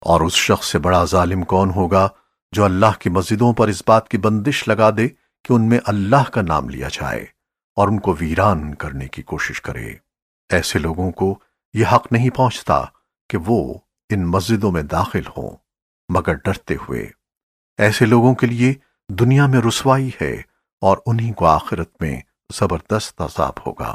اور اس شخص سے بڑا ظالم کون ہوگا جو اللہ کی مسجدوں پر اس بات کی بندش لگا دے کہ ان میں اللہ کا نام لیا جائے اور ان کو ویران کرنے کی کوشش کرے۔ ایسے لوگوں کو یہ حق نہیں پہنچتا کہ وہ ان مسجدوں میں داخل ہوں، مگر ڈرتے ہوئے۔ ایسے لوگوں کے لیے دنیا میں رسوائی ہے اور انہی کو آخرت میں زبردست عذاب ہوگا۔